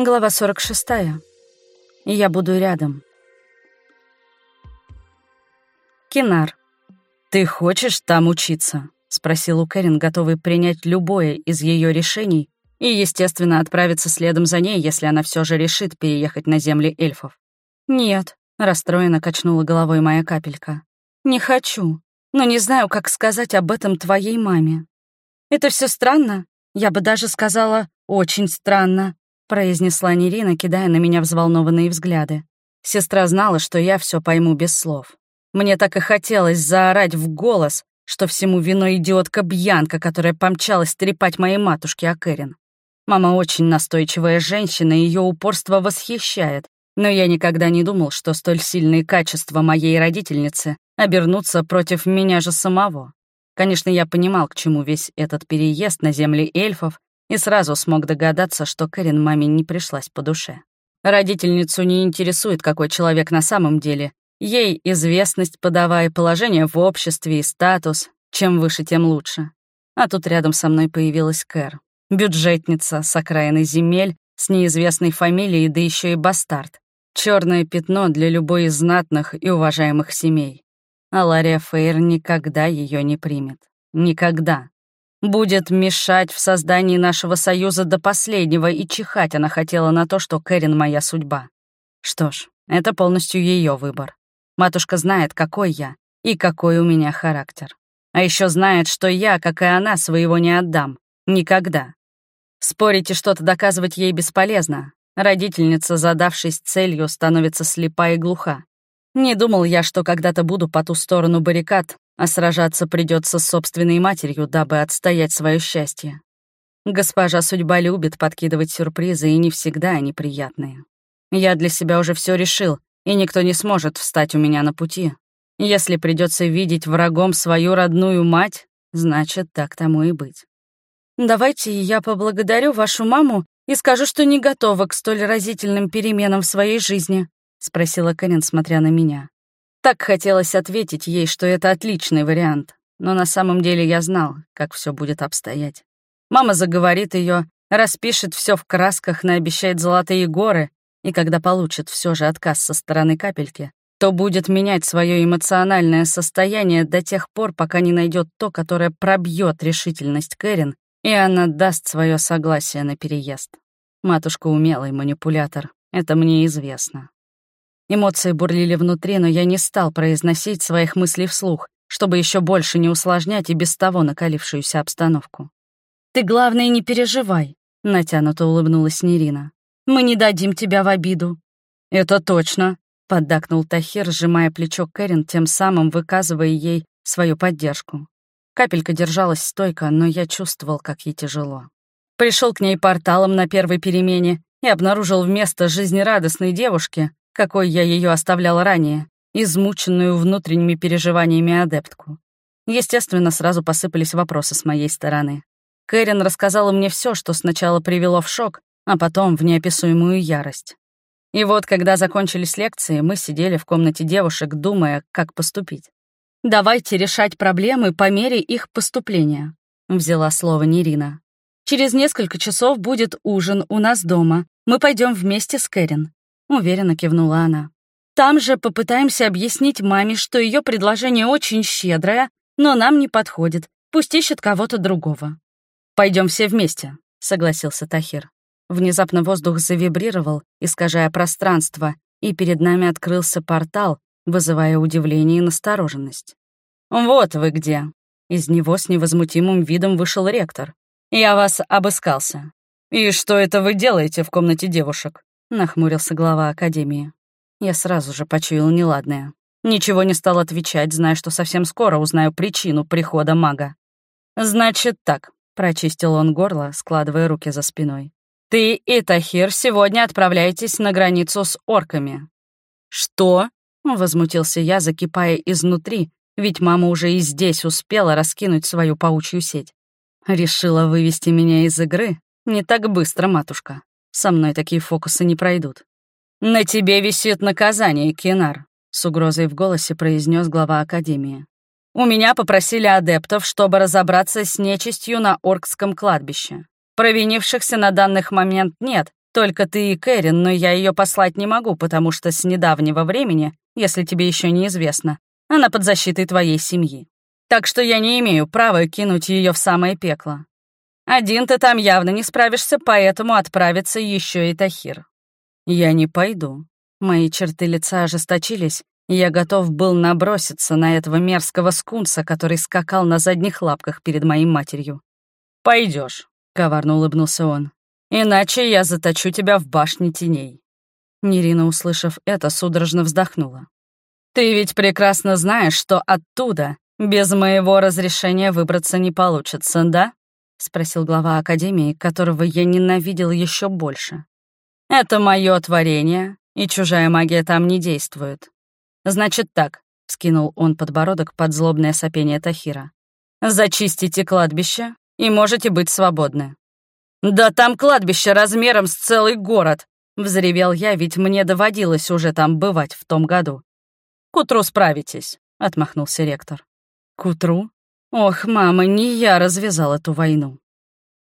Глава 46. Я буду рядом. Кинар. «Ты хочешь там учиться?» — спросил у Кэрин, готовый принять любое из ее решений и, естественно, отправиться следом за ней, если она все же решит переехать на земли эльфов. «Нет», — расстроенно качнула головой моя капелька. «Не хочу, но не знаю, как сказать об этом твоей маме. Это все странно, я бы даже сказала, очень странно произнесла Нерина, кидая на меня взволнованные взгляды. Сестра знала, что я все пойму без слов. Мне так и хотелось заорать в голос, что всему виной идиотка Бьянка, которая помчалась трепать моей матушке о Кэрин. Мама очень настойчивая женщина, и ее упорство восхищает, но я никогда не думал, что столь сильные качества моей родительницы обернутся против меня же самого. Конечно, я понимал, к чему весь этот переезд на земли эльфов, и сразу смог догадаться, что Кэрин маме не пришлась по душе. Родительницу не интересует, какой человек на самом деле. Ей известность подавая, положение в обществе и статус. Чем выше, тем лучше. А тут рядом со мной появилась Кэр. Бюджетница с окраины земель, с неизвестной фамилией, да еще и бастард. Черное пятно для любой из знатных и уважаемых семей. А Лария Фейр никогда ее не примет. Никогда. Будет мешать в создании нашего союза до последнего, и чихать она хотела на то, что Кэрин моя судьба. Что ж, это полностью ее выбор. Матушка знает, какой я и какой у меня характер. А еще знает, что я, как и она, своего не отдам. Никогда. Спорить и что-то доказывать ей бесполезно. Родительница, задавшись целью, становится слепа и глуха. Не думал я, что когда-то буду по ту сторону баррикад, а сражаться придется с собственной матерью, дабы отстоять свое счастье. Госпожа судьба любит подкидывать сюрпризы, и не всегда они приятные. Я для себя уже все решил, и никто не сможет встать у меня на пути. Если придется видеть врагом свою родную мать, значит, так тому и быть. Давайте я поблагодарю вашу маму и скажу, что не готова к столь разительным переменам в своей жизни, спросила Кэрин, смотря на меня. Так хотелось ответить ей, что это отличный вариант, но на самом деле я знал, как все будет обстоять. Мама заговорит ее, распишет все в красках, наобещает золотые горы, и когда получит все же отказ со стороны капельки, то будет менять свое эмоциональное состояние до тех пор, пока не найдет то, которое пробьет решительность Кэрин, и она даст свое согласие на переезд. Матушка умелый манипулятор, это мне известно. Эмоции бурлили внутри, но я не стал произносить своих мыслей вслух, чтобы еще больше не усложнять и без того накалившуюся обстановку. «Ты, главное, не переживай», — натянуто улыбнулась Нерина. «Мы не дадим тебя в обиду». «Это точно», — поддакнул Тахир, сжимая плечо Кэрин, тем самым выказывая ей свою поддержку. Капелька держалась стойко, но я чувствовал, как ей тяжело. Пришел к ней порталом на первой перемене и обнаружил вместо жизнерадостной девушки какой я ее оставлял ранее, измученную внутренними переживаниями адептку. Естественно, сразу посыпались вопросы с моей стороны. Кэрин рассказала мне все, что сначала привело в шок, а потом в неописуемую ярость. И вот, когда закончились лекции, мы сидели в комнате девушек, думая, как поступить. «Давайте решать проблемы по мере их поступления», — взяла слово Нерина. «Через несколько часов будет ужин у нас дома. Мы пойдем вместе с Кэрин. — уверенно кивнула она. «Там же попытаемся объяснить маме, что ее предложение очень щедрое, но нам не подходит. Пусть ищет кого-то другого». Пойдем все вместе», — согласился Тахир. Внезапно воздух завибрировал, искажая пространство, и перед нами открылся портал, вызывая удивление и настороженность. «Вот вы где!» Из него с невозмутимым видом вышел ректор. «Я вас обыскался. И что это вы делаете в комнате девушек?» — нахмурился глава Академии. Я сразу же почуял неладное. Ничего не стал отвечать, зная, что совсем скоро узнаю причину прихода мага. «Значит так», — прочистил он горло, складывая руки за спиной. «Ты и Тахир сегодня отправляетесь на границу с орками». «Что?» — возмутился я, закипая изнутри, ведь мама уже и здесь успела раскинуть свою паучью сеть. Решила вывести меня из игры? Не так быстро, матушка. Со мной такие фокусы не пройдут. «На тебе висит наказание, Кинар», — с угрозой в голосе произнес глава Академии. «У меня попросили адептов, чтобы разобраться с нечистью на Оркском кладбище. Провинившихся на данный момент нет, Только ты и Кэрин, но я ее послать не могу, потому что с недавнего времени, если тебе еще неизвестно, она под защитой твоей семьи. Так что я не имею права кинуть ее в самое пекло. Один ты там явно не справишься, поэтому отправится еще и Тахир. Я не пойду. Мои черты лица ожесточились, и я готов был наброситься на этого мерзкого скунса, который скакал на задних лапках перед моей матерью. Пойдешь, коварно улыбнулся он. Иначе я заточу тебя в башне теней». Нерина, услышав это, судорожно вздохнула. «Ты ведь прекрасно знаешь, что оттуда без моего разрешения выбраться не получится, да?» — спросил глава Академии, которого я ненавидел еще больше. «Это мое творение, и чужая магия там не действует. Значит так», — скинул он подбородок под злобное сопение Тахира. «Зачистите кладбище, и можете быть свободны. «Да там кладбище размером с целый город!» — взревел я, ведь мне доводилось уже там бывать в том году. «К утру справитесь», — отмахнулся ректор. «К утру? Ох, мама, не я развязал эту войну».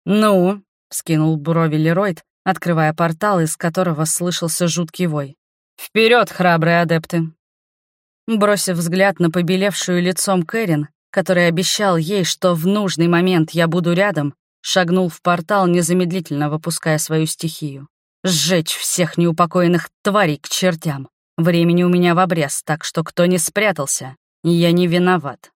«Ну?» — скинул брови Леройд, открывая портал, из которого слышался жуткий вой. Вперед, храбрые адепты!» Бросив взгляд на побелевшую лицом Кэрин, который обещал ей, что в нужный момент я буду рядом, шагнул в портал, незамедлительно выпуская свою стихию. Сжечь всех неупокоенных тварей к чертям. Времени у меня в обрез, так что кто не спрятался, я не виноват.